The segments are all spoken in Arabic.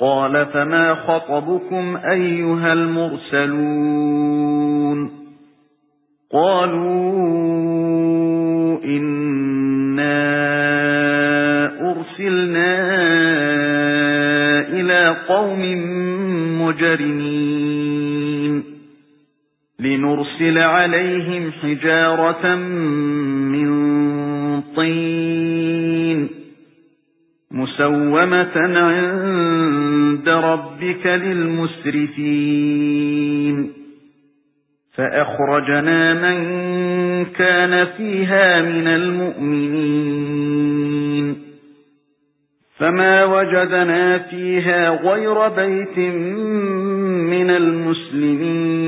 قَالَ فَمَا خَطْبُكُمْ أَيُّهَا الْمُرْسَلُونَ قَالُوا إِنَّا أُرْسِلْنَا إِلَى قَوْمٍ مُجْرِمِينَ لِنُرْسِلَ عَلَيْهِمْ حِجَارَةً مِّن مُسَوَّمَةً عِندَ رَبِّكَ لِلْمُسْرِفِينَ. فَأَخْرَجْنَا مَن كَانَ فِيهَا مِنَ الْمُؤْمِنِينَ. فَمَا وَجَدْنَا فِيهَا غَيْرَ بَيْتٍ مِنَ الْمُسْلِمِينَ.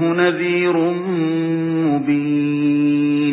مِنْهُ نَذِيرٌ مُبِينٌ.